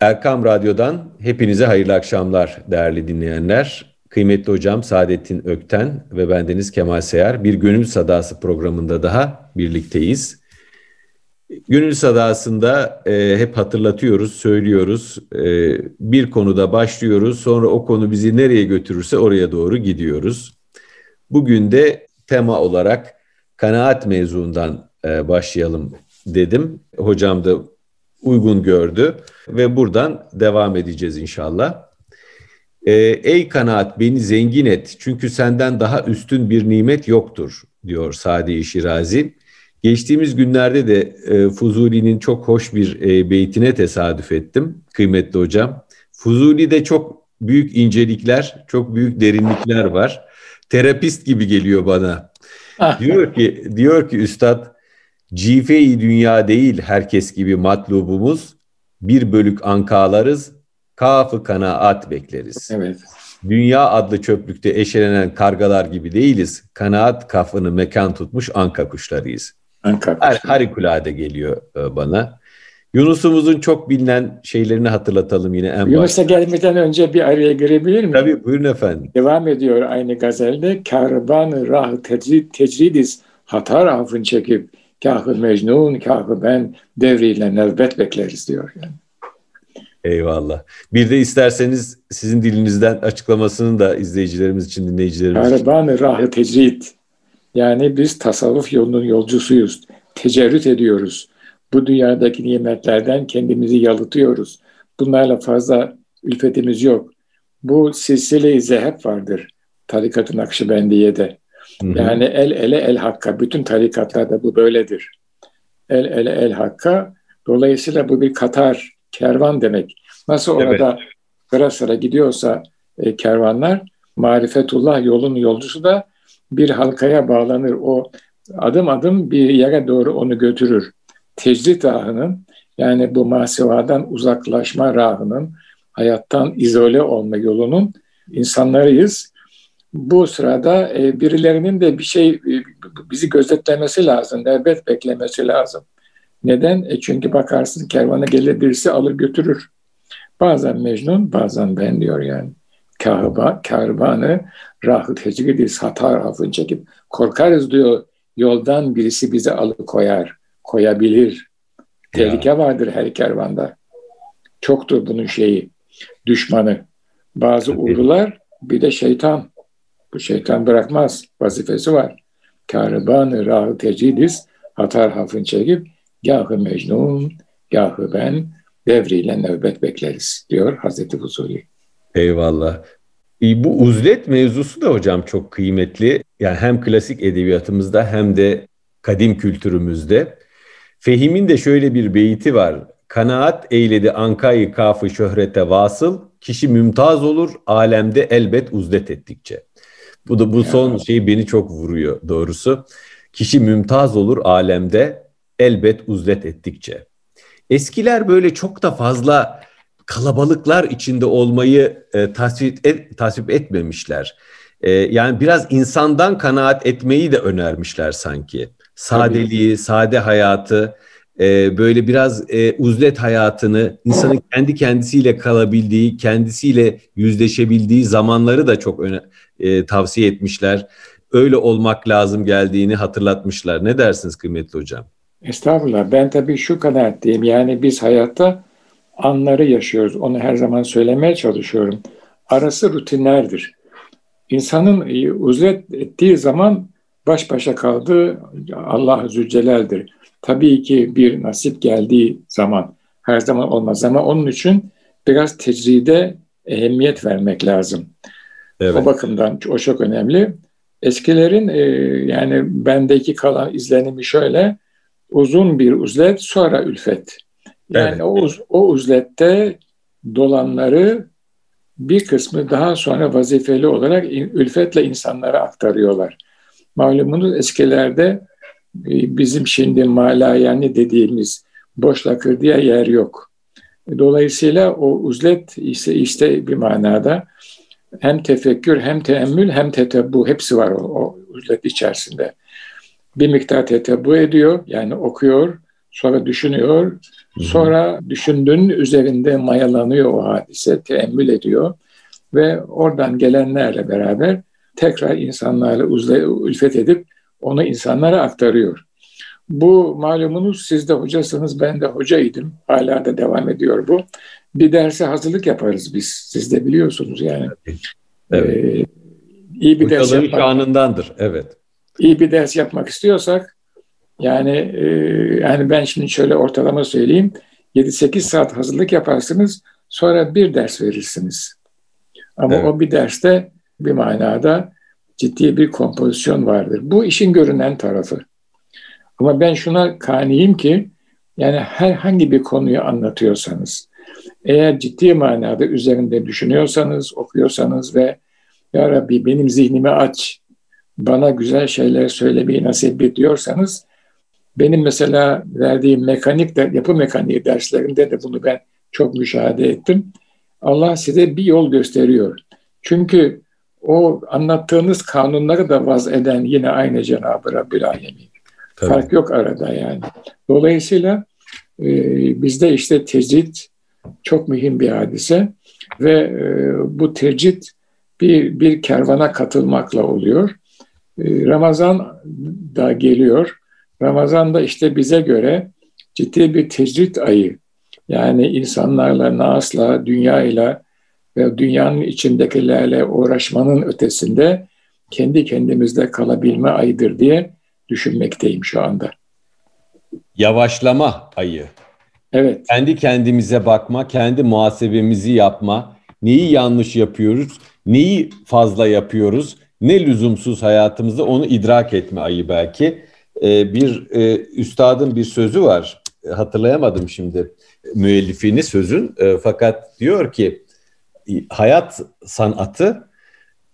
Erkam Radyo'dan hepinize hayırlı akşamlar değerli dinleyenler. Kıymetli hocam Saadettin Ökten ve bendeniz Kemal Seyar bir Gönül Sadası programında daha birlikteyiz. Gönül Sadası'nda e, hep hatırlatıyoruz, söylüyoruz. E, bir konuda başlıyoruz, sonra o konu bizi nereye götürürse oraya doğru gidiyoruz. Bugün de tema olarak kanaat mevzuundan e, başlayalım dedim. Hocam da uygun gördü ve buradan devam edeceğiz inşallah. Ee, Ey kanaat beni zengin et çünkü senden daha üstün bir nimet yoktur diyor Sadi Şirazi. Geçtiğimiz günlerde de e, Fuzuli'nin çok hoş bir e, beytine tesadüf ettim kıymetli hocam. Fuzuli'de çok büyük incelikler, çok büyük derinlikler var. Terapist gibi geliyor bana. Ah. diyor ki diyor ki üstad Cife-i dünya değil herkes gibi matlubumuz, bir bölük ankalarız, kafı kanaat bekleriz. Evet. Dünya adlı çöplükte eşelenen kargalar gibi değiliz. Kanaat kafını mekan tutmuş anka kuşlarıyız. Anka kuşları. Harikulade geliyor e, bana. Yunus'umuzun çok bilinen şeylerini hatırlatalım yine en Yunus'a gelmeden önce bir araya girebilir miyim? Tabii buyurun efendim. Devam ediyor aynı gazelde. Karban rah tecrid, tecridiz hatar afın çekip Kahı Mecnun, kahı ben devriyle nöbet bekleriz diyor. Yani. Eyvallah. Bir de isterseniz sizin dilinizden açıklamasını da izleyicilerimiz için, dinleyicilerimiz için. Araban-ı rahı tecrid. Yani biz tasavvuf yolunun yolcusuyuz. Tecerrüt ediyoruz. Bu dünyadaki nimetlerden kendimizi yalıtıyoruz. Bunlarla fazla ülfetimiz yok. Bu silsile-i zehep vardır. Tarikat-ı Nakşibendiye'de. Yani el ele el hakka. Bütün tarikatlarda bu böyledir. El ele el hakka. Dolayısıyla bu bir Katar, kervan demek. Nasıl orada evet. sıra sıra gidiyorsa e, kervanlar, marifetullah yolun yolcusu da bir halkaya bağlanır. O adım adım bir yere doğru onu götürür. Tecrit rahının yani bu masivadan uzaklaşma rahının, hayattan izole olma yolunun insanlarıyız bu sırada e, birilerinin de bir şey e, bizi gözetlemesi lazım, nöbet beklemesi lazım. Neden? E çünkü bakarsın kervana gelir birisi alır götürür. Bazen Mecnun, bazen ben diyor yani. Kahba, kervanı rahı tecvidiz hata rafını çekip korkarız diyor. Yoldan birisi bizi alıkoyar, koyabilir. Tehlike ya. vardır her kervanda. Çoktur bunun şeyi, düşmanı. Bazı uğrular bir de şeytan. Bu şeytan bırakmaz. Vazifesi var. Kârıban-ı rahı tecidis hatar hafın çekip gahı mecnun, gahı ben devriyle nöbet bekleriz diyor Hazreti Fuzuli. Eyvallah. E, bu uzlet mevzusu da hocam çok kıymetli. Yani hem klasik edebiyatımızda hem de kadim kültürümüzde. Fehim'in de şöyle bir beyti var. Kanaat eyledi ankayı kafı şöhrete vasıl, kişi mümtaz olur alemde elbet uzlet ettikçe. Bu da bu son şey beni çok vuruyor doğrusu. Kişi mümtaz olur alemde elbet uzlet ettikçe. Eskiler böyle çok da fazla kalabalıklar içinde olmayı e, tasvip, et, tasvip etmemişler. E, yani biraz insandan kanaat etmeyi de önermişler sanki. Sadeliği, Tabii. sade hayatı, e, böyle biraz e, uzlet hayatını, insanın kendi kendisiyle kalabildiği, kendisiyle yüzleşebildiği zamanları da çok öne, e, tavsiye etmişler. Öyle olmak lazım geldiğini hatırlatmışlar. Ne dersiniz kıymetli hocam? Estağfurullah. Ben tabii şu kadar diyeyim. Yani biz hayatta anları yaşıyoruz. Onu her zaman söylemeye çalışıyorum. Arası rutinlerdir. İnsanın e, uzlet ettiği zaman baş başa kaldığı Allah Zülcelal'dir. Tabii ki bir nasip geldiği zaman her zaman olmaz ama onun için biraz tecride ehemmiyet vermek lazım. Evet. O bakımdan o çok önemli. Eskilerin e, yani bendeki kalan izlenimi şöyle uzun bir uzlet sonra ülfet. Yani evet. o, o uzlette dolanları bir kısmı daha sonra vazifeli olarak ülfetle insanlara aktarıyorlar. Malumunuz eskilerde e, bizim şimdi malayani dediğimiz boş lakır diye yer yok. Dolayısıyla o uzlet ise işte bir manada hem tefekkür hem teemmül hem tetebbu hepsi var o, o uzlet içerisinde. Bir miktar tetebbu ediyor yani okuyor sonra düşünüyor Sonra düşündüğün üzerinde mayalanıyor o hadise, teemmül ediyor ve oradan gelenlerle beraber tekrar insanlarla ülfet edip onu insanlara aktarıyor. Bu malumunuz siz de hocasınız, ben de hocaydım. Hala da devam ediyor bu. Bir derse hazırlık yaparız biz. Siz de biliyorsunuz yani. Evet. Ee, iyi bir ders yapmak. şanındandır. Evet. İyi bir ders yapmak istiyorsak yani e, yani ben şimdi şöyle ortalama söyleyeyim. 7-8 saat hazırlık yaparsınız. Sonra bir ders verirsiniz. Ama evet. o bir derste bir manada ciddi bir kompozisyon vardır. Bu işin görünen tarafı. Ama ben şuna kaniyim ki yani herhangi bir konuyu anlatıyorsanız, eğer ciddi manada üzerinde düşünüyorsanız, okuyorsanız ve Ya Rabbi benim zihnimi aç, bana güzel şeyler söylemeyi nasip et diyorsanız, benim mesela verdiğim mekanik, de, yapı mekaniği derslerinde de bunu ben çok müşahede ettim. Allah size bir yol gösteriyor. Çünkü o anlattığınız kanunları da vaz eden yine aynı Cenab-ı Rabbil Alemin. Tabii. Fark yok arada yani. Dolayısıyla e, bizde işte tecrit çok mühim bir hadise ve e, bu tecrit bir, bir kervana katılmakla oluyor. E, Ramazan da geliyor. Ramazan da işte bize göre ciddi bir tecrit ayı. Yani insanlarla, nasla, dünyayla ve dünyanın içindekilerle uğraşmanın ötesinde kendi kendimizde kalabilme ayıdır diye düşünmekteyim şu anda. Yavaşlama ayı. Evet. Kendi kendimize bakma, kendi muhasebemizi yapma, neyi yanlış yapıyoruz, neyi fazla yapıyoruz, ne lüzumsuz hayatımızda onu idrak etme ayı belki. Ee, bir e, üstadın bir sözü var, hatırlayamadım şimdi müellifini sözün, e, fakat diyor ki hayat sanatı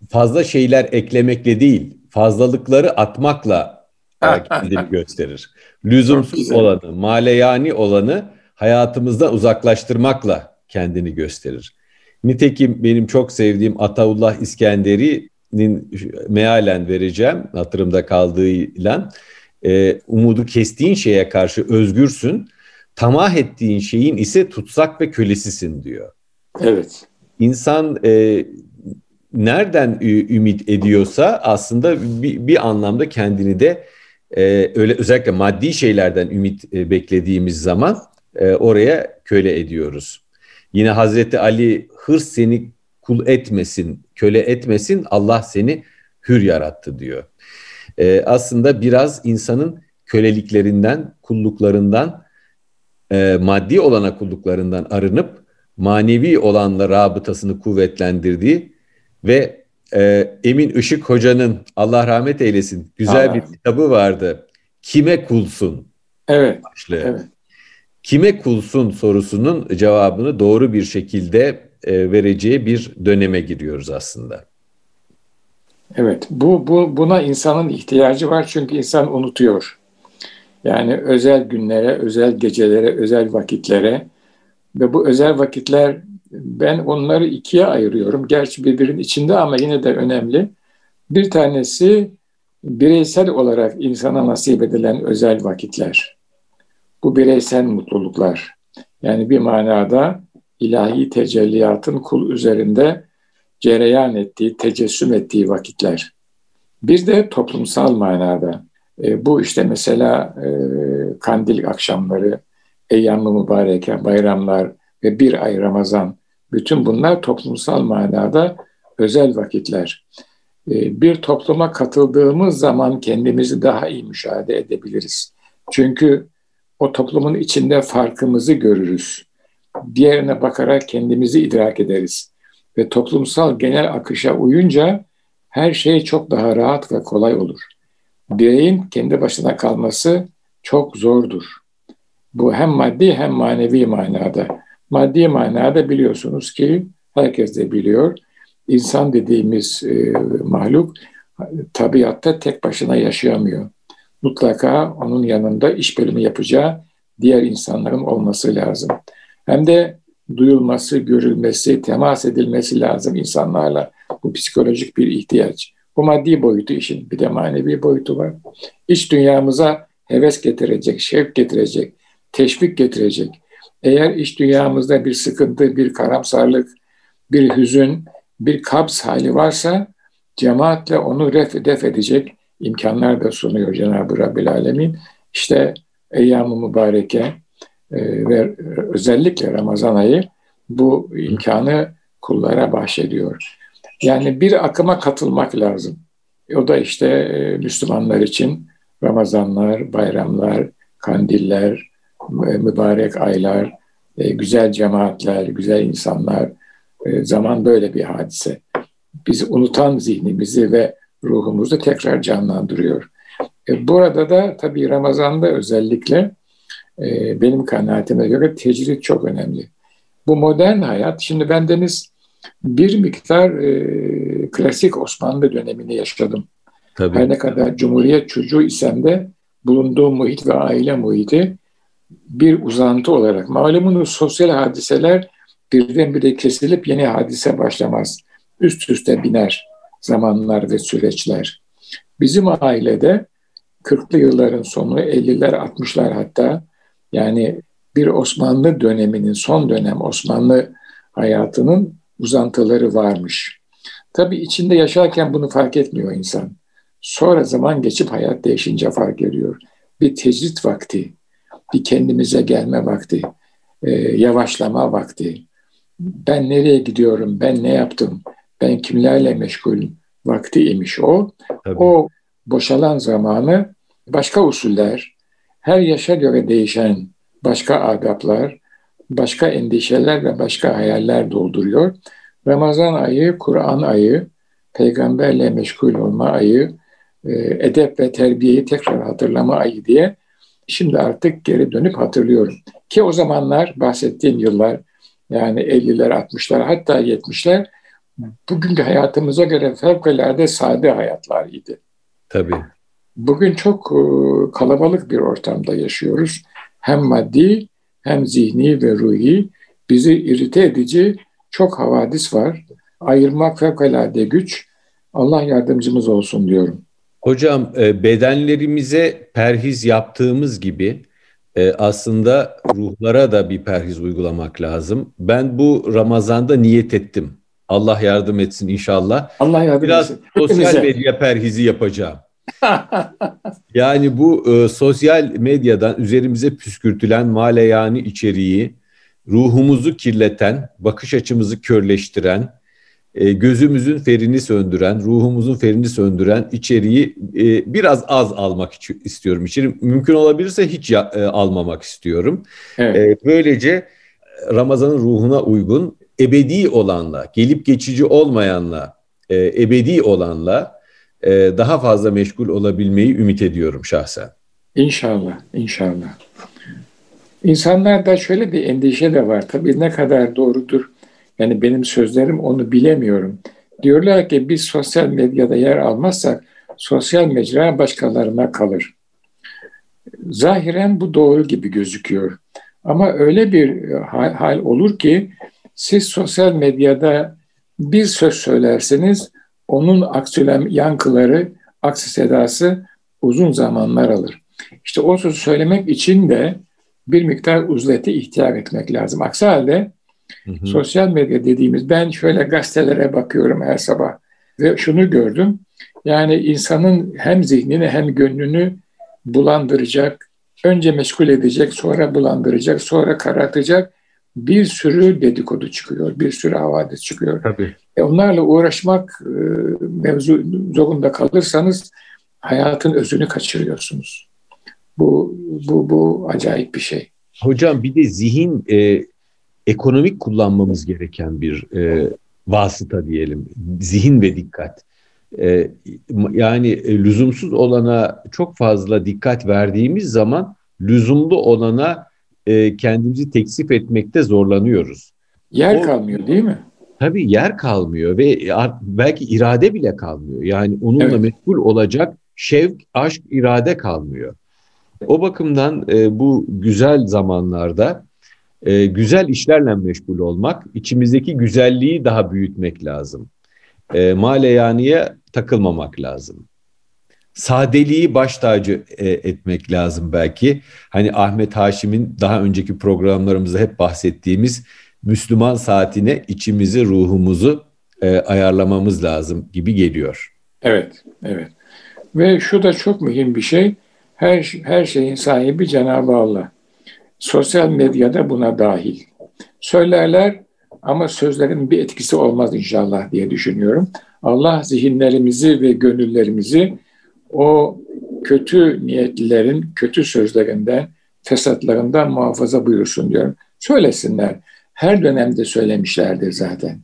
fazla şeyler eklemekle değil, fazlalıkları atmakla kendini gösterir. Lüzumsuz olanı, maleyani olanı hayatımızdan uzaklaştırmakla kendini gösterir. Nitekim benim çok sevdiğim Ataullah İskenderi'nin mealen vereceğim hatırımda kaldığıyla e, umudu kestiğin şeye karşı özgürsün, tamah ettiğin şeyin ise tutsak ve kölesisin diyor. Evet. İnsan e, nereden ümit ediyorsa aslında bir, bir anlamda kendini de e, öyle özellikle maddi şeylerden ümit e, beklediğimiz zaman e, oraya köle ediyoruz. Yine Hazreti Ali hırs seni kul etmesin, köle etmesin, Allah seni hür yarattı diyor. E, aslında biraz insanın köleliklerinden, kulluklarından, e, maddi olana kulluklarından arınıp manevi olanla rabıtasını kuvvetlendirdiği ve e, Emin Işık Hoca'nın Allah rahmet eylesin güzel Allah. bir kitabı vardı. Kime kulsun? Evet. Başlığı. Evet. Kime kulsun sorusunun cevabını doğru bir şekilde e, vereceği bir döneme giriyoruz aslında. Evet, bu, bu buna insanın ihtiyacı var çünkü insan unutuyor. Yani özel günlere, özel gecelere, özel vakitlere ve bu özel vakitler ben onları ikiye ayırıyorum. Gerçi birbirinin içinde ama yine de önemli. Bir tanesi bireysel olarak insana nasip edilen özel vakitler. Bu bireysel mutluluklar. Yani bir manada ilahi tecelliyatın kul üzerinde cereyan ettiği, tecessüm ettiği vakitler. Bir de toplumsal manada. E, bu işte mesela e, kandil akşamları, eyyam-ı mübareke, bayramlar ve bir ay Ramazan bütün bunlar toplumsal manada özel vakitler. Ee, bir topluma katıldığımız zaman kendimizi daha iyi müşahede edebiliriz. Çünkü o toplumun içinde farkımızı görürüz. Diğerine bakarak kendimizi idrak ederiz. Ve toplumsal genel akışa uyunca her şey çok daha rahat ve kolay olur. Bireyin kendi başına kalması çok zordur. Bu hem maddi hem manevi manada. Maddi manada biliyorsunuz ki herkes de biliyor. İnsan dediğimiz e, mahluk tabiatta tek başına yaşayamıyor. Mutlaka onun yanında iş bölümü yapacağı diğer insanların olması lazım. Hem de duyulması, görülmesi, temas edilmesi lazım insanlarla. Bu psikolojik bir ihtiyaç. Bu maddi boyutu işin bir de manevi boyutu var. İç dünyamıza heves getirecek, şevk getirecek, teşvik getirecek, Eğer iş dünyamızda bir sıkıntı, bir karamsarlık, bir hüzün, bir kabz hali varsa cemaatle onu ref def edecek imkanlar da sunuyor Cenab-ı Rabbil Alemin. İşte Eyyam-ı Mübareke e, ve özellikle Ramazan ayı bu imkanı kullara bahşediyor. Yani bir akıma katılmak lazım. O da işte e, Müslümanlar için Ramazanlar, bayramlar, kandiller, mübarek aylar, e, güzel cemaatler, güzel insanlar. Zaman böyle bir hadise. Bizi unutan zihnimizi ve ruhumuzu tekrar canlandırıyor. Burada da tabii Ramazan'da özellikle benim kanaatime göre tecrit çok önemli. Bu modern hayat, şimdi ben Deniz bir miktar e, klasik Osmanlı dönemini yaşadım. Tabii. Her ne kadar Cumhuriyet çocuğu isem de bulunduğum muhit ve aile muhiti bir uzantı olarak. Malumunuz sosyal hadiseler birdenbire kesilip yeni hadise başlamaz. Üst üste biner zamanlar ve süreçler. Bizim ailede 40'lı yılların sonu, 50'ler, 60'lar hatta yani bir Osmanlı döneminin, son dönem Osmanlı hayatının uzantıları varmış. Tabii içinde yaşarken bunu fark etmiyor insan. Sonra zaman geçip hayat değişince fark ediyor. Bir tecrit vakti, bir kendimize gelme vakti, e, yavaşlama vakti. Ben nereye gidiyorum, ben ne yaptım, ben kimlerle meşgulüm vakti imiş o. Tabii. O boşalan zamanı başka usuller, her yaşa göre değişen başka adaplar, başka endişeler ve başka hayaller dolduruyor. Ramazan ayı, Kur'an ayı, peygamberle meşgul olma ayı, e, edep ve terbiyeyi tekrar hatırlama ayı diye şimdi artık geri dönüp hatırlıyorum. Ki o zamanlar bahsettiğim yıllar yani 50'ler, 60'lar hatta 70'ler bugünkü hayatımıza göre fevkalade sade hayatlarıydı. Tabii. Bugün çok e, kalabalık bir ortamda yaşıyoruz. Hem maddi hem zihni ve ruhi bizi irite edici çok havadis var. Ayırmak fevkalade güç. Allah yardımcımız olsun diyorum. Hocam e, bedenlerimize perhiz yaptığımız gibi e, aslında ruhlara da bir perhiz uygulamak lazım. Ben bu Ramazan'da niyet ettim. Allah yardım etsin inşallah. Allah yardım Biraz etsin. Biraz sosyal medya perhizi yapacağım. yani bu e, sosyal medyadan üzerimize püskürtülen maleyani içeriği, ruhumuzu kirleten, bakış açımızı körleştiren, e, gözümüzün ferini söndüren, ruhumuzun ferini söndüren içeriği e, biraz az almak istiyorum. İçeri mümkün olabilirse hiç ya, e, almamak istiyorum. Evet. E, böylece Ramazan'ın ruhuna uygun, ebedi olanla, gelip geçici olmayanla, e, ebedi olanla e, daha fazla meşgul olabilmeyi ümit ediyorum şahsen. İnşallah, inşallah. İnsanlarda şöyle bir endişe de var. Tabii ne kadar doğrudur. Yani benim sözlerim onu bilemiyorum. Diyorlar ki biz sosyal medyada yer almazsak sosyal mecra başkalarına kalır. Zahiren bu doğru gibi gözüküyor. Ama öyle bir hal, hal olur ki siz sosyal medyada bir söz söylerseniz onun aksülem yankıları, aksi sedası uzun zamanlar alır. İşte o sözü söylemek için de bir miktar uzlete ihtiyar etmek lazım. Aksi halde hı hı. sosyal medya dediğimiz ben şöyle gazetelere bakıyorum her sabah ve şunu gördüm. Yani insanın hem zihnini hem gönlünü bulandıracak, önce meşgul edecek, sonra bulandıracak, sonra karartacak bir sürü dedikodu çıkıyor, bir sürü havadis çıkıyor. Tabii. E onlarla uğraşmak e, mevzu zorunda kalırsanız hayatın özünü kaçırıyorsunuz. Bu, bu, bu acayip bir şey. Hocam bir de zihin e, ekonomik kullanmamız gereken bir e, vasıta diyelim. Zihin ve dikkat. E, yani e, lüzumsuz olana çok fazla dikkat verdiğimiz zaman lüzumlu olana e, kendimizi teksif etmekte zorlanıyoruz. Yer o, kalmıyor değil mi? Tabii yer kalmıyor ve belki irade bile kalmıyor. Yani onunla evet. meşgul olacak şevk, aşk, irade kalmıyor. O bakımdan e, bu güzel zamanlarda e, güzel işlerle meşgul olmak, içimizdeki güzelliği daha büyütmek lazım. E, maleyaniye takılmamak lazım. sadeliği baş tacı e, etmek lazım belki. Hani Ahmet Haşim'in daha önceki programlarımızda hep bahsettiğimiz Müslüman saatine içimizi, ruhumuzu e, ayarlamamız lazım gibi geliyor. Evet, evet. Ve şu da çok mühim bir şey. Her, her şeyin sahibi Cenab-ı Allah. Sosyal medyada buna dahil. Söylerler ama sözlerin bir etkisi olmaz inşallah diye düşünüyorum. Allah zihinlerimizi ve gönüllerimizi o kötü niyetlilerin kötü sözlerinden, fesatlarından muhafaza buyursun diyorum. Söylesinler. Her dönemde söylemişlerdir zaten.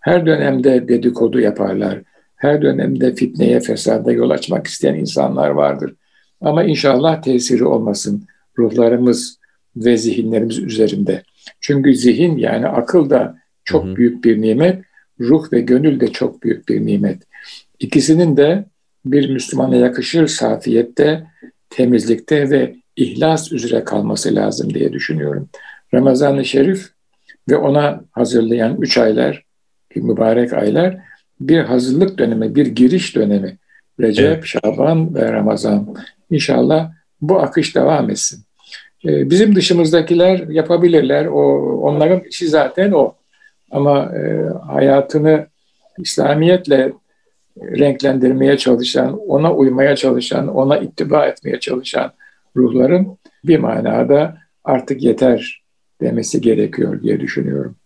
Her dönemde dedikodu yaparlar. Her dönemde fitneye, fesada yol açmak isteyen insanlar vardır. Ama inşallah tesiri olmasın ruhlarımız ve zihinlerimiz üzerinde. Çünkü zihin yani akıl da çok hı hı. büyük bir nimet, ruh ve gönül de çok büyük bir nimet. İkisinin de bir Müslümana yakışır safiyette, temizlikte ve ihlas üzere kalması lazım diye düşünüyorum. Ramazan-ı Şerif ve ona hazırlayan üç aylar, mübarek aylar bir hazırlık dönemi, bir giriş dönemi. Recep, evet. Şaban ve Ramazan. İnşallah bu akış devam etsin. Ee, bizim dışımızdakiler yapabilirler. O onların işi zaten o. Ama e, hayatını İslamiyetle renklendirmeye çalışan, ona uymaya çalışan, ona ittiba etmeye çalışan ruhların bir manada artık yeter demesi gerekiyor diye düşünüyorum.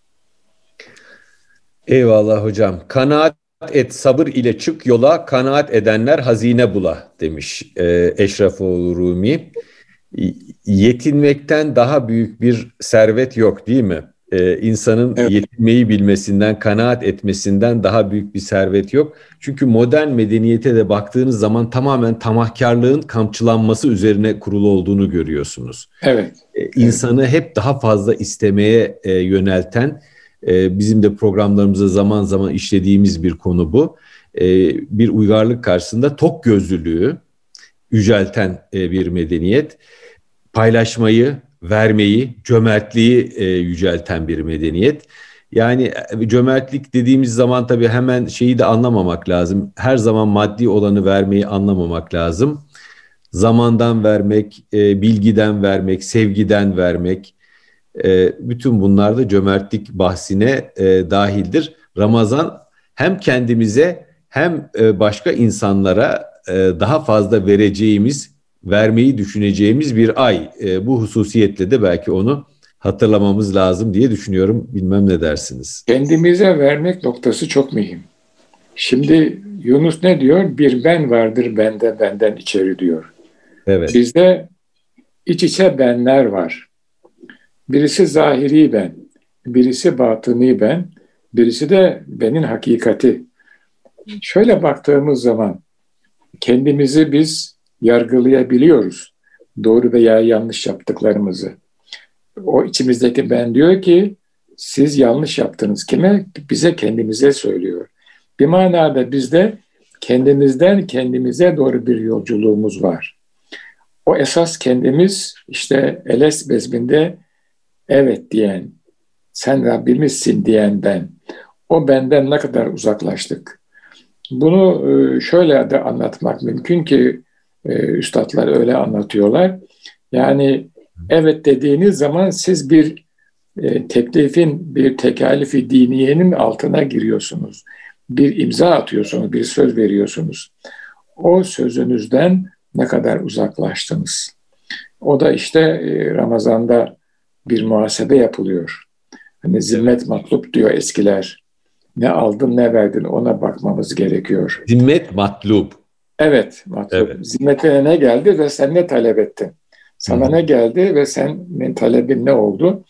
Eyvallah hocam. Kanaat et sabır ile çık yola, kanaat edenler hazine bula demiş e, Eşrefoğlu Rumi. Yetinmekten daha büyük bir servet yok değil mi? Ee, insanın evet. yetinmeyi bilmesinden, kanaat etmesinden daha büyük bir servet yok. Çünkü modern medeniyete de baktığınız zaman tamamen tamahkarlığın kamçılanması üzerine kurulu olduğunu görüyorsunuz. Evet. Ee, insanı evet. hep daha fazla istemeye e, yönelten, e, bizim de programlarımızda zaman zaman işlediğimiz bir konu bu. E, bir uygarlık karşısında tok gözlülüğü yücelten e, bir medeniyet. Paylaşmayı, vermeyi, cömertliği e, yücelten bir medeniyet. Yani e, cömertlik dediğimiz zaman tabii hemen şeyi de anlamamak lazım. Her zaman maddi olanı vermeyi anlamamak lazım. Zamandan vermek, e, bilgiden vermek, sevgiden vermek, e, bütün bunlar da cömertlik bahsine e, dahildir. Ramazan hem kendimize hem e, başka insanlara e, daha fazla vereceğimiz vermeyi düşüneceğimiz bir ay. E, bu hususiyetle de belki onu hatırlamamız lazım diye düşünüyorum. Bilmem ne dersiniz? Kendimize vermek noktası çok mühim. Şimdi Yunus ne diyor? Bir ben vardır bende benden içeri diyor. Evet. Bizde iç içe benler var. Birisi zahiri ben, birisi batıni ben, birisi de benim hakikati. Şöyle baktığımız zaman kendimizi biz yargılayabiliyoruz. Doğru veya yanlış yaptıklarımızı. O içimizdeki ben diyor ki siz yanlış yaptınız. Kime? Bize kendimize söylüyor. Bir manada bizde kendimizden kendimize doğru bir yolculuğumuz var. O esas kendimiz işte Eles bezminde evet diyen, sen Rabbimizsin diyen ben. O benden ne kadar uzaklaştık. Bunu e, şöyle de anlatmak mümkün ki e, üstadlar öyle anlatıyorlar. Yani evet dediğiniz zaman siz bir e, teklifin, bir tekalifi diniyenin altına giriyorsunuz. Bir imza atıyorsunuz, bir söz veriyorsunuz. O sözünüzden ne kadar uzaklaştınız. O da işte e, Ramazan'da bir muhasebe yapılıyor. Hani zimmet matlup diyor eskiler. Ne aldın ne verdin ona bakmamız gerekiyor. Zimmet matlup. Evet, matlub. Evet. Zimmetine ne geldi ve sen ne talep ettin? Sana Hı. ne geldi ve senin talebin ne oldu?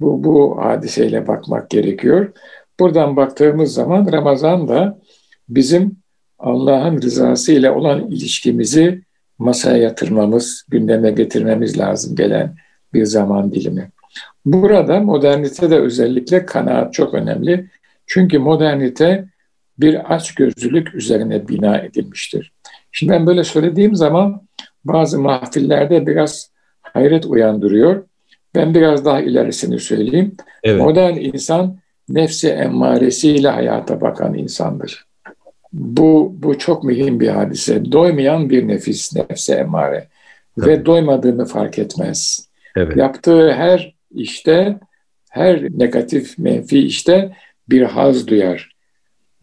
Bu, bu hadiseyle bakmak gerekiyor. Buradan baktığımız zaman Ramazan da bizim Allah'ın rızası ile olan ilişkimizi masaya yatırmamız, gündeme getirmemiz lazım gelen bir zaman dilimi. Burada modernite de özellikle kanaat çok önemli. Çünkü modernite bir açgözlülük üzerine bina edilmiştir. Şimdi ben böyle söylediğim zaman bazı mahfillerde biraz hayret uyandırıyor. Ben biraz daha ilerisini söyleyeyim. Evet. Modern insan nefsi emmaresiyle hayata bakan insandır. Bu, bu çok mühim bir hadise. Doymayan bir nefis, nefse emare. Tabii. Ve doymadığını fark etmez. Evet. Yaptığı her işte, her negatif, menfi işte bir haz duyar.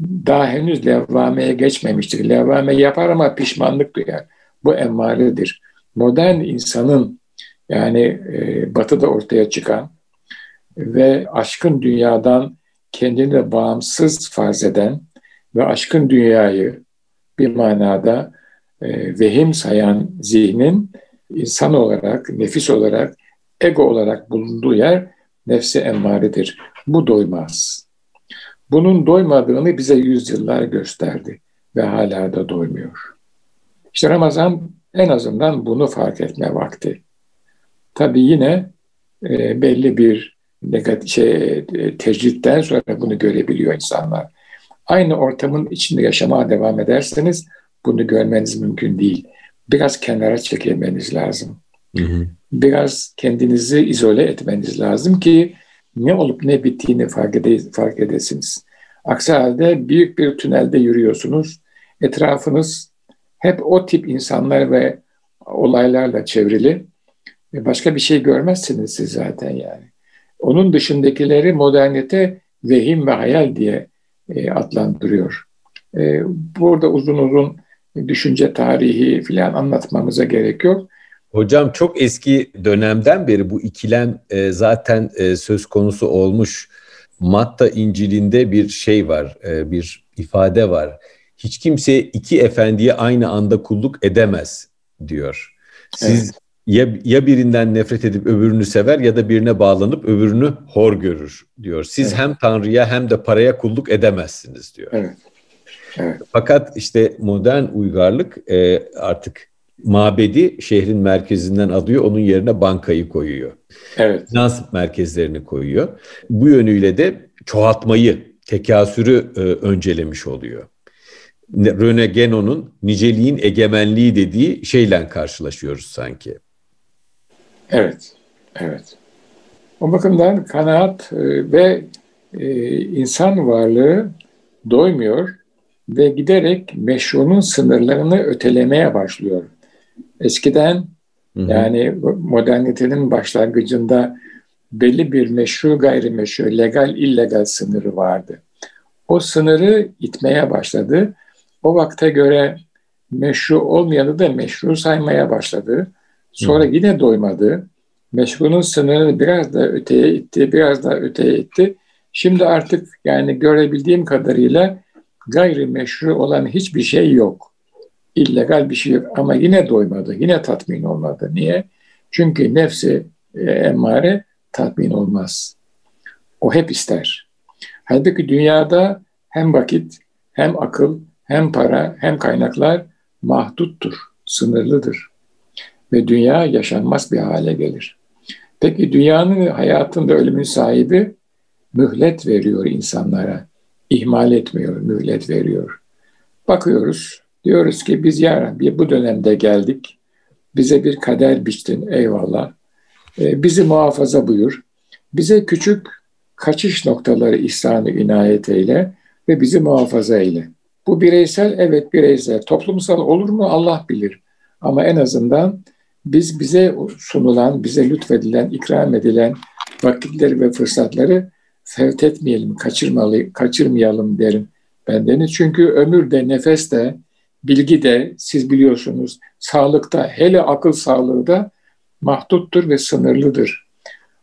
Daha henüz levvameye geçmemiştir. Levvame yapar ama pişmanlık duyar. Bu emmaredir. Modern insanın yani e, batıda ortaya çıkan ve aşkın dünyadan kendini bağımsız farz eden ve aşkın dünyayı bir manada e, vehim sayan zihnin insan olarak, nefis olarak, ego olarak bulunduğu yer nefsi emmaredir. Bu doymaz. Bunun doymadığını bize yüzyıllar gösterdi ve hala da doymuyor. İşte Ramazan en azından bunu fark etme vakti. Tabii yine e, belli bir negatif şey, e, tecritten sonra bunu görebiliyor insanlar. Aynı ortamın içinde yaşamaya devam ederseniz bunu görmeniz mümkün değil. Biraz kenara çekilmeniz lazım. Hı hı. Biraz kendinizi izole etmeniz lazım ki ne olup ne bittiğini fark, ede fark edesiniz. Aksi halde büyük bir tünelde yürüyorsunuz. Etrafınız hep o tip insanlar ve olaylarla çevrili. Başka bir şey görmezsiniz siz zaten yani. Onun dışındakileri modernite vehim ve hayal diye e, adlandırıyor. E, burada uzun uzun düşünce tarihi filan anlatmamıza gerek yok. Hocam çok eski dönemden beri bu ikilem e, zaten e, söz konusu olmuş. Matta İncil'inde bir şey var, e, bir ifade var. Hiç kimse iki efendiye aynı anda kulluk edemez diyor. Siz evet ya, ya birinden nefret edip öbürünü sever ya da birine bağlanıp öbürünü hor görür diyor. Siz evet. hem Tanrı'ya hem de paraya kulluk edemezsiniz diyor. Evet. Evet. Fakat işte modern uygarlık e, artık mabedi şehrin merkezinden alıyor, onun yerine bankayı koyuyor. Evet. Finans merkezlerini koyuyor. Bu yönüyle de çoğaltmayı, tekasürü e, öncelemiş oluyor. Rene Genon'un niceliğin egemenliği dediği şeyle karşılaşıyoruz sanki. Evet, evet. O bakımdan kanaat e, ve e, insan varlığı doymuyor ve giderek meşrunun sınırlarını ötelemeye başlıyor. Eskiden hı hı. yani modernitenin başlangıcında belli bir meşru gayrimeşru, legal illegal sınırı vardı. O sınırı itmeye başladı. O vakte göre meşru olmayanı da meşru saymaya başladı. Sonra Hı. yine doymadı. Meşgunun sınırını biraz da öteye itti, biraz da öteye itti. Şimdi artık yani görebildiğim kadarıyla gayri meşru olan hiçbir şey yok. İllegal bir şey yok ama yine doymadı, yine tatmin olmadı. Niye? Çünkü nefsi e, emmare tatmin olmaz. O hep ister. Halbuki dünyada hem vakit, hem akıl, hem para, hem kaynaklar mahduttur, sınırlıdır ve dünya yaşanmaz bir hale gelir. Peki dünyanın hayatında ölümün sahibi mühlet veriyor insanlara. İhmal etmiyor, mühlet veriyor. Bakıyoruz, diyoruz ki biz ya Rabbi bu dönemde geldik. Bize bir kader biçtin, eyvallah. Ee, bizi muhafaza buyur. Bize küçük kaçış noktaları ihsanı inayet eyle ve bizi muhafaza eyle. Bu bireysel, evet bireysel. Toplumsal olur mu Allah bilir. Ama en azından biz bize sunulan, bize lütfedilen, ikram edilen vakitleri ve fırsatları fevt etmeyelim, kaçırmalı, kaçırmayalım derim bendeniz. Çünkü ömür de, nefes de, bilgi de siz biliyorsunuz sağlıkta, hele akıl sağlığı da mahduttur ve sınırlıdır.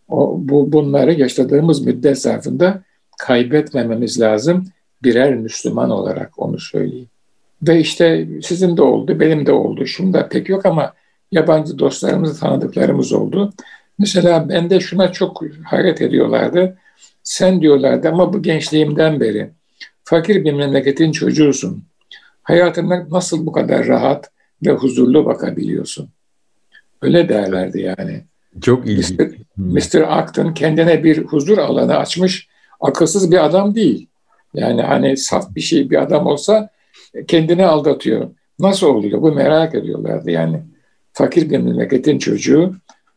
O, bu, bunları yaşadığımız müddet zarfında kaybetmememiz lazım birer Müslüman olarak onu söyleyeyim. Ve işte sizin de oldu, benim de oldu. Şunu da pek yok ama yabancı dostlarımız, tanıdıklarımız oldu. Mesela bende şuna çok hayret ediyorlardı. Sen diyorlardı ama bu gençliğimden beri fakir bir memleketin çocuğusun. Hayatına nasıl bu kadar rahat ve huzurlu bakabiliyorsun? Öyle derlerdi yani. Çok ilginç. Mr. Mr. Acton kendine bir huzur alanı açmış. Akılsız bir adam değil. Yani hani saf bir şey bir adam olsa kendini aldatıyor. Nasıl oluyor? Bu merak ediyorlardı yani fakir bir memleketin çocuğu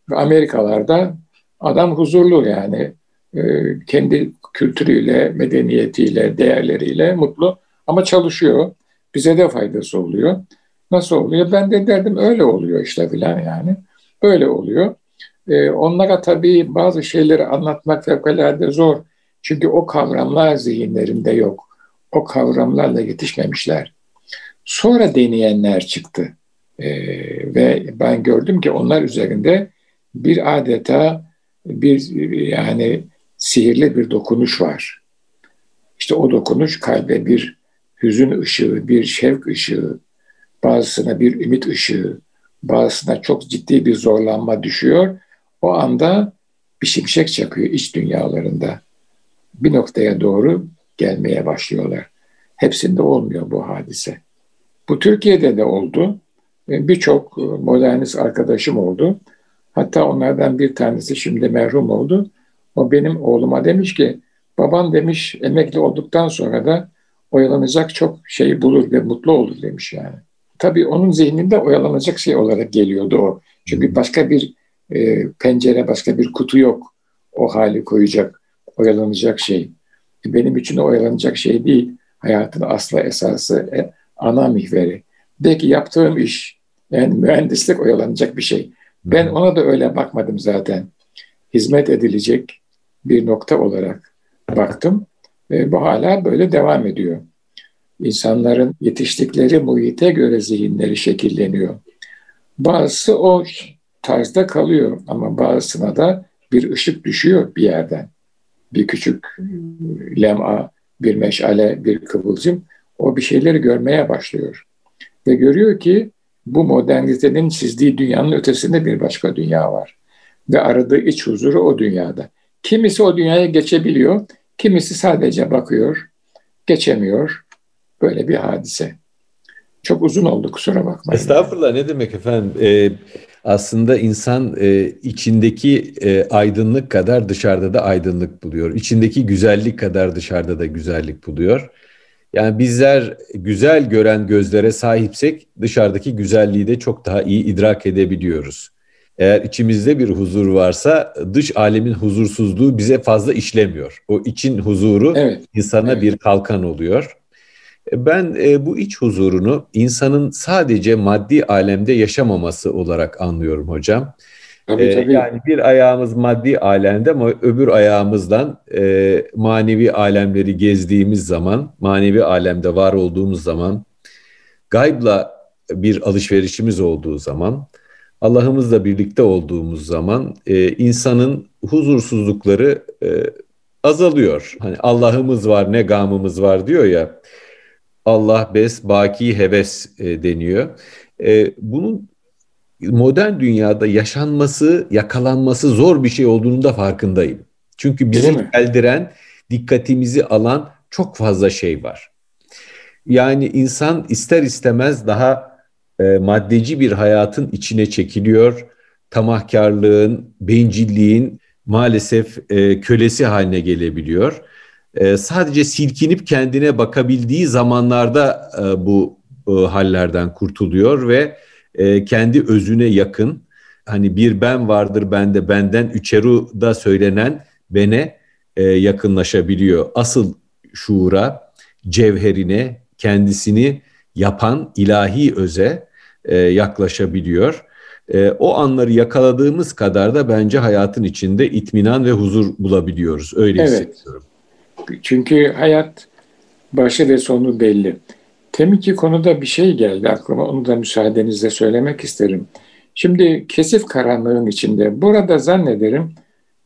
ve Amerikalarda adam huzurlu yani e, kendi kültürüyle, medeniyetiyle, değerleriyle mutlu Ama çalışıyor. Bize de faydası oluyor. Nasıl oluyor? Ben de derdim öyle oluyor işte filan yani. Böyle oluyor. Ee, onlara tabii bazı şeyleri anlatmak fevkalade zor. Çünkü o kavramlar zihinlerinde yok. O kavramlarla yetişmemişler. Sonra deneyenler çıktı. Ee, ve ben gördüm ki onlar üzerinde bir adeta bir yani sihirli bir dokunuş var. İşte o dokunuş kalbe bir hüzün ışığı, bir şevk ışığı, bazısına bir ümit ışığı, bazısına çok ciddi bir zorlanma düşüyor. O anda bir şimşek çakıyor iç dünyalarında. Bir noktaya doğru gelmeye başlıyorlar. Hepsinde olmuyor bu hadise. Bu Türkiye'de de oldu. Birçok modernist arkadaşım oldu. Hatta onlardan bir tanesi şimdi merhum oldu. O benim oğluma demiş ki, baban demiş emekli olduktan sonra da oyalanacak çok şey bulur ve mutlu olur demiş yani. Tabii onun zihninde oyalanacak şey olarak geliyordu o. Çünkü başka bir e, pencere, başka bir kutu yok o hali koyacak, oyalanacak şey. E, benim için o oyalanacak şey değil. Hayatın asla esası, e, ana mihveri. Belki yaptığım iş, yani mühendislik oyalanacak bir şey. Ben ona da öyle bakmadım zaten. Hizmet edilecek bir nokta olarak baktım. Ve bu hala böyle devam ediyor. İnsanların yetiştikleri muhite göre zihinleri şekilleniyor. Bazısı o tarzda kalıyor ama bazısına da bir ışık düşüyor bir yerden. Bir küçük lema, bir meşale, bir kıvılcım o bir şeyleri görmeye başlıyor. Ve görüyor ki bu modernitenin çizdiği dünyanın ötesinde bir başka dünya var. Ve aradığı iç huzuru o dünyada. Kimisi o dünyaya geçebiliyor, kimisi sadece bakıyor, geçemiyor. Böyle bir hadise. Çok uzun oldu kusura bakmayın. Estağfurullah ne demek efendim. Ee, aslında insan e, içindeki e, aydınlık kadar dışarıda da aydınlık buluyor. İçindeki güzellik kadar dışarıda da güzellik buluyor. Yani bizler güzel gören gözlere sahipsek dışarıdaki güzelliği de çok daha iyi idrak edebiliyoruz. Eğer içimizde bir huzur varsa dış alemin huzursuzluğu bize fazla işlemiyor. O için huzuru evet. insana evet. bir kalkan oluyor. Ben e, bu iç huzurunu insanın sadece maddi alemde yaşamaması olarak anlıyorum hocam. Tabii, ee, tabii. Yani bir ayağımız maddi alemde ama öbür ayağımızdan e, manevi alemleri gezdiğimiz zaman, manevi alemde var olduğumuz zaman, gaybla bir alışverişimiz olduğu zaman, Allah'ımızla birlikte olduğumuz zaman e, insanın huzursuzlukları e, azalıyor. Hani Allah'ımız var ne gamımız var diyor ya. Allah bes, baki heves e, deniyor. E, bunun modern dünyada yaşanması, yakalanması zor bir şey olduğunu da farkındayım. Çünkü bizi eldiren, dikkatimizi alan çok fazla şey var. Yani insan ister istemez daha e, maddeci bir hayatın içine çekiliyor. Tamahkarlığın, bencilliğin maalesef e, kölesi haline gelebiliyor. E, sadece silkinip kendine bakabildiği zamanlarda e, bu e, hallerden kurtuluyor ve e, kendi özüne yakın hani bir ben vardır bende benden üçeru da söylenen bene e, yakınlaşabiliyor. Asıl şuura, cevherine, kendisini yapan ilahi öze e, yaklaşabiliyor. E, o anları yakaladığımız kadar da bence hayatın içinde itminan ve huzur bulabiliyoruz. Öyle evet. hissediyorum. Çünkü hayat başı ve sonu belli. Teminki konuda bir şey geldi aklıma. Onu da müsaadenizle söylemek isterim. Şimdi kesif karanlığın içinde burada zannederim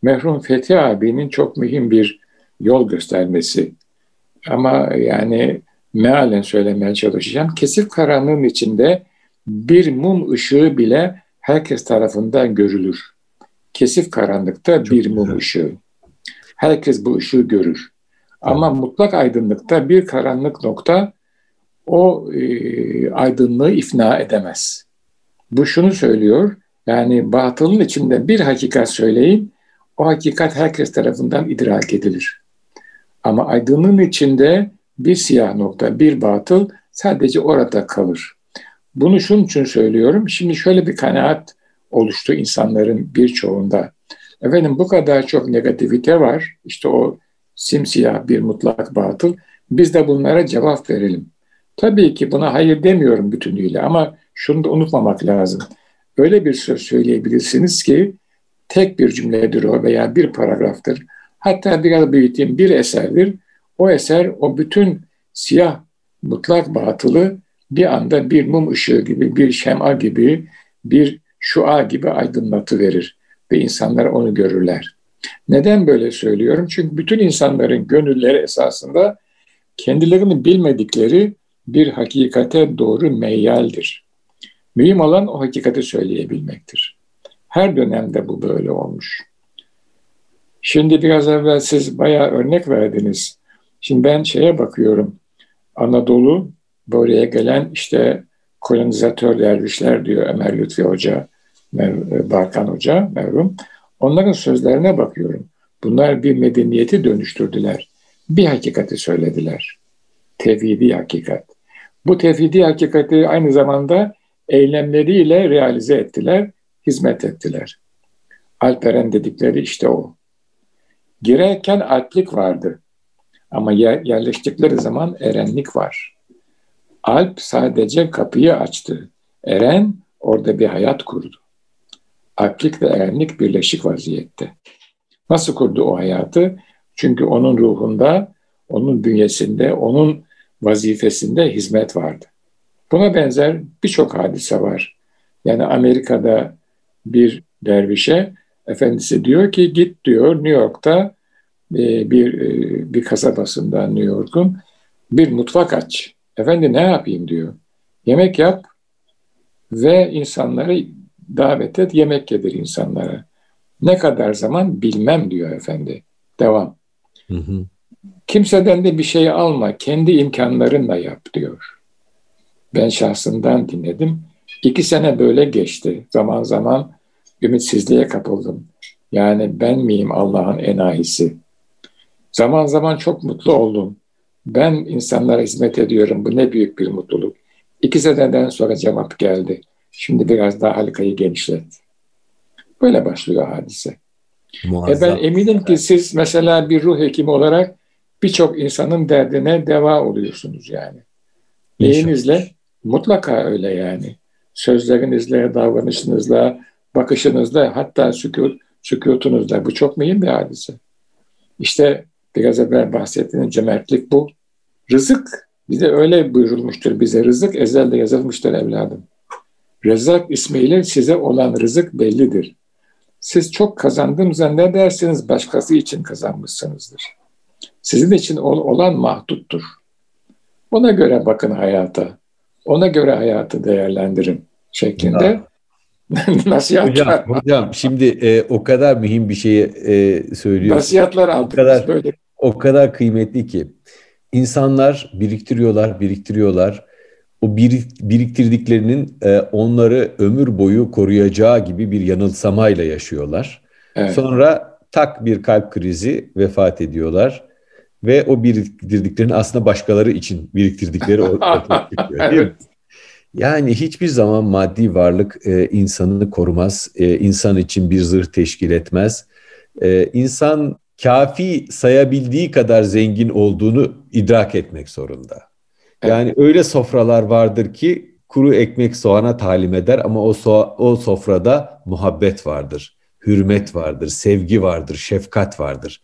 merhum Fethi abinin çok mühim bir yol göstermesi. Ama yani mealen söylemeye çalışacağım. Kesif karanlığın içinde bir mum ışığı bile herkes tarafından görülür. Kesif karanlıkta çok bir mum güzel. ışığı. Herkes bu ışığı görür. Ama mutlak aydınlıkta bir karanlık nokta o e, aydınlığı ifna edemez. Bu şunu söylüyor, yani batılın içinde bir hakikat söyleyin, o hakikat herkes tarafından idrak edilir. Ama aydınlığın içinde bir siyah nokta, bir batıl sadece orada kalır. Bunu şunun için söylüyorum. Şimdi şöyle bir kanaat oluştu insanların birçoğunda. Efendim bu kadar çok negativite var. İşte o simsiyah bir mutlak batıl. Biz de bunlara cevap verelim. Tabii ki buna hayır demiyorum bütünüyle ama şunu da unutmamak lazım. Öyle bir söz söyleyebilirsiniz ki tek bir cümledir o veya bir paragraftır. Hatta biraz büyüteyim bir eserdir. O eser o bütün siyah mutlak batılı bir anda bir mum ışığı gibi, bir şema gibi, bir şua gibi aydınlatı verir ve insanlar onu görürler. Neden böyle söylüyorum? Çünkü bütün insanların gönülleri esasında kendilerini bilmedikleri bir hakikate doğru meyyaldir. Mühim olan o hakikati söyleyebilmektir. Her dönemde bu böyle olmuş. Şimdi biraz evvel siz bayağı örnek verdiniz. Şimdi ben şeye bakıyorum. Anadolu buraya gelen işte kolonizatör dervişler diyor Ömer Lütfi Hoca, Barkan Hoca, merhum. Onların sözlerine bakıyorum. Bunlar bir medeniyeti dönüştürdüler. Bir hakikati söylediler. Tevhidi hakikat. Bu tevhidi hakikati aynı zamanda eylemleriyle realize ettiler, hizmet ettiler. Alperen dedikleri işte o. Girerken alplik vardı. Ama yerleştikleri zaman erenlik var. Alp sadece kapıyı açtı. Eren orada bir hayat kurdu. Alplik ve erenlik birleşik vaziyette. Nasıl kurdu o hayatı? Çünkü onun ruhunda, onun bünyesinde, onun vazifesinde hizmet vardı. Buna benzer birçok hadise var. Yani Amerika'da bir dervişe efendisi diyor ki git diyor New York'ta e, bir e, bir kasabasında New York'un bir mutfak aç. Efendi ne yapayım diyor. Yemek yap ve insanları davet et, yemek yedir insanlara. Ne kadar zaman bilmem diyor efendi. Devam. Hı hı. Kimseden de bir şey alma, kendi imkanlarınla yap diyor. Ben şahsından dinledim. İki sene böyle geçti. Zaman zaman ümitsizliğe kapıldım. Yani ben miyim Allah'ın enayisi? Zaman zaman çok mutlu oldum. Ben insanlara hizmet ediyorum. Bu ne büyük bir mutluluk. İki seneden sonra cevap geldi. Şimdi biraz daha halkayı genişlet. Böyle başlıyor hadise. E ben eminim ki siz mesela bir ruh hekimi olarak birçok insanın derdine deva oluyorsunuz yani. Neyinizle? Mutlaka öyle yani. Sözlerinizle, davranışınızla, bakışınızla hatta sükut, sükutunuzla. Bu çok mühim bir hadise. İşte biraz evvel bahsettiğiniz cömertlik bu. Rızık bize öyle buyurulmuştur bize. Rızık ezelde yazılmıştır evladım. Rezzak ismiyle size olan rızık bellidir. Siz çok kazandım zannedersiniz başkası için kazanmışsınızdır. Sizin için olan mahduttur. Ona göre bakın hayata. Ona göre hayatı değerlendirin şeklinde nasihatler. Hocam, hocam şimdi e, o kadar mühim bir şeyi e, söylüyorsunuz. Nasihatler aldık. O kadar, böyle. O kadar kıymetli ki. İnsanlar biriktiriyorlar, biriktiriyorlar. O biriktirdiklerinin e, onları ömür boyu koruyacağı gibi bir yanılsamayla yaşıyorlar. Evet. Sonra tak bir kalp krizi vefat ediyorlar ve o biriktirdiklerini aslında başkaları için biriktirdikleri ortaya çıkıyor değil mi? Yani hiçbir zaman maddi varlık e, insanı korumaz, e, insan için bir zırh teşkil etmez. E, insan kafi sayabildiği kadar zengin olduğunu idrak etmek zorunda. Yani öyle sofralar vardır ki kuru ekmek soğana talim eder ama o, so o sofrada muhabbet vardır, hürmet vardır, sevgi vardır, şefkat vardır.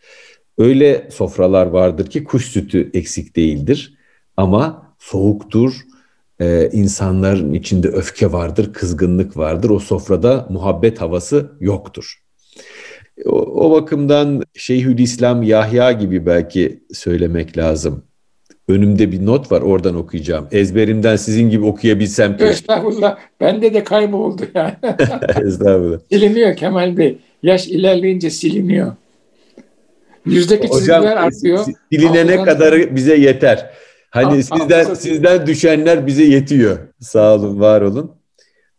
Öyle sofralar vardır ki kuş sütü eksik değildir ama soğuktur, ee, insanların içinde öfke vardır, kızgınlık vardır. O sofrada muhabbet havası yoktur. O, o bakımdan Şeyhülislam Yahya gibi belki söylemek lazım. Önümde bir not var oradan okuyacağım. Ezberimden sizin gibi okuyabilsem. Estağfurullah. Bende de kayboldu yani. Estağfurullah. Siliniyor Kemal Bey. Yaş ilerleyince siliniyor. Yüzdeki Hocam, çizgiler artıyor. Silinene Altından... kadarı bize yeter. Hani sizden sizden düşenler bize yetiyor. Sağ olun, var olun.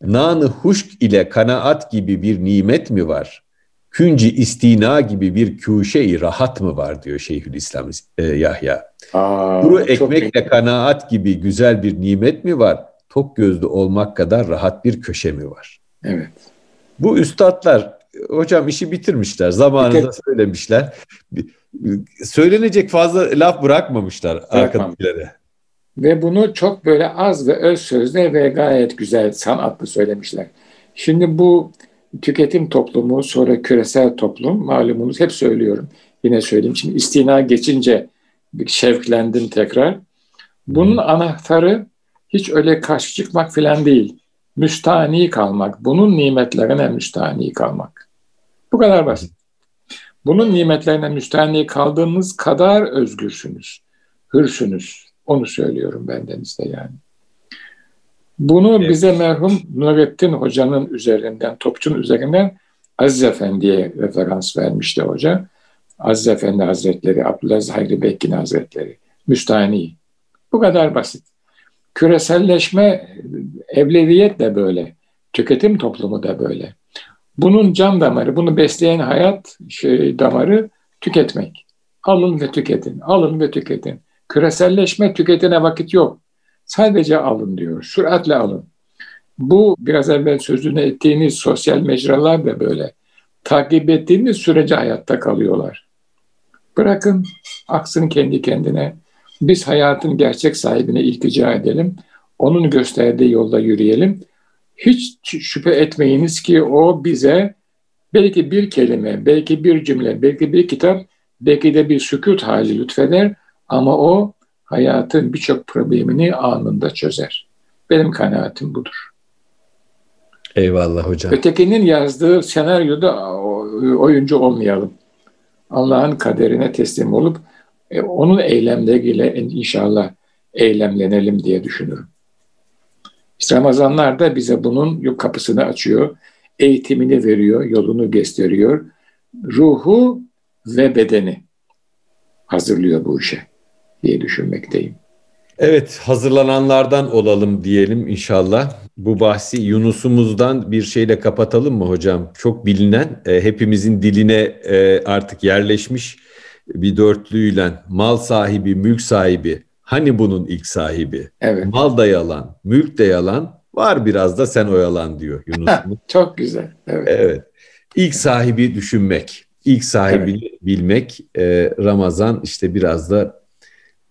Nanı huşk ile kanaat gibi bir nimet mi var? Künci istina gibi bir kuşe rahat mı var diyor Şeyhülislam e, Yahya. Aa, Kuru ekmekle kanaat gibi güzel bir nimet mi var? Tok gözlü olmak kadar rahat bir köşe mi var? Evet. Bu üstadlar hocam işi bitirmişler. Zamanında söylemişler. Söylenecek fazla laf bırakmamışlar arkadakilere. Ve bunu çok böyle az ve öz sözle ve gayet güzel sanatlı söylemişler. Şimdi bu tüketim toplumu sonra küresel toplum malumunuz hep söylüyorum. Yine söyleyeyim şimdi istina geçince şevklendim tekrar. Bunun anahtarı hiç öyle karşı çıkmak falan değil. Müstani kalmak. Bunun nimetlerine müstani kalmak. Bu kadar basit. Bunun nimetlerine müstani kaldığınız kadar özgürsünüz. Hürsünüz. Onu söylüyorum bendenizde yani. Bunu evet. bize merhum Nurettin Hoca'nın üzerinden, Topçu'nun üzerinden Aziz Efendi'ye referans vermişti hoca. Aziz Efendi Hazretleri, Abdülaziz Hayri Bekkin Hazretleri, müstahni. Bu kadar basit. Küreselleşme, evleviyet de böyle. Tüketim toplumu da böyle. Bunun can damarı, bunu besleyen hayat şey, damarı tüketmek. Alın ve tüketin, alın ve tüketin. Küreselleşme tüketine vakit yok. Sadece alın diyor, süratle alın. Bu biraz evvel sözünü ettiğiniz sosyal mecralar da böyle. Takip ettiğiniz sürece hayatta kalıyorlar. Bırakın aksın kendi kendine. Biz hayatın gerçek sahibine iltica edelim. Onun gösterdiği yolda yürüyelim. Hiç şüphe etmeyiniz ki o bize belki bir kelime, belki bir cümle, belki bir kitap, belki de bir sükut hali lütfeder ama o hayatın birçok problemini anında çözer. Benim kanaatim budur. Eyvallah hocam. Ötekinin yazdığı senaryoda oyuncu olmayalım. Allah'ın kaderine teslim olup e, onun eylemleriyle inşallah eylemlenelim diye düşünüyorum. İşte Ramazanlar da bize bunun kapısını açıyor, eğitimini veriyor, yolunu gösteriyor. Ruhu ve bedeni hazırlıyor bu işe diye düşünmekteyim. Evet, hazırlananlardan olalım diyelim inşallah. Bu bahsi Yunus'umuzdan bir şeyle kapatalım mı hocam? Çok bilinen, e, hepimizin diline e, artık yerleşmiş bir dörtlüyle mal sahibi, mülk sahibi. Hani bunun ilk sahibi? Evet. Mal da yalan, mülk de yalan, var biraz da sen oyalan diyor Yunus'umuz. Çok güzel. Evet. evet. İlk sahibi düşünmek, ilk sahibini evet. bilmek. E, Ramazan işte biraz da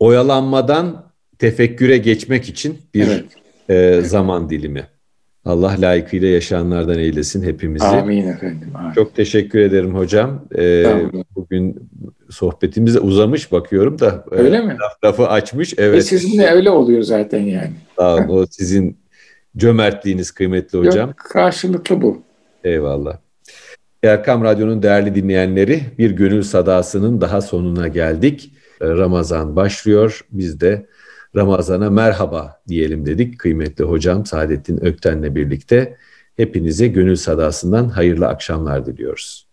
oyalanmadan tefekküre geçmek için bir evet. e, zaman dilimi. Allah layıkıyla yaşayanlardan eylesin hepimizi. Amin efendim. Amin. Çok teşekkür ederim hocam. Ee, bugün sohbetimiz uzamış bakıyorum da. E, öyle e, mi? Laf, lafı açmış. Evet. E sizinle öyle oluyor zaten yani. Sağ olun. o sizin cömertliğiniz kıymetli hocam. Yok, karşılıklı bu. Eyvallah. Erkam Radyo'nun değerli dinleyenleri bir gönül sadasının daha sonuna geldik. Ramazan başlıyor. Biz de Ramazan'a merhaba diyelim dedik kıymetli hocam Saadettin Ökten'le birlikte. Hepinize gönül sadasından hayırlı akşamlar diliyoruz.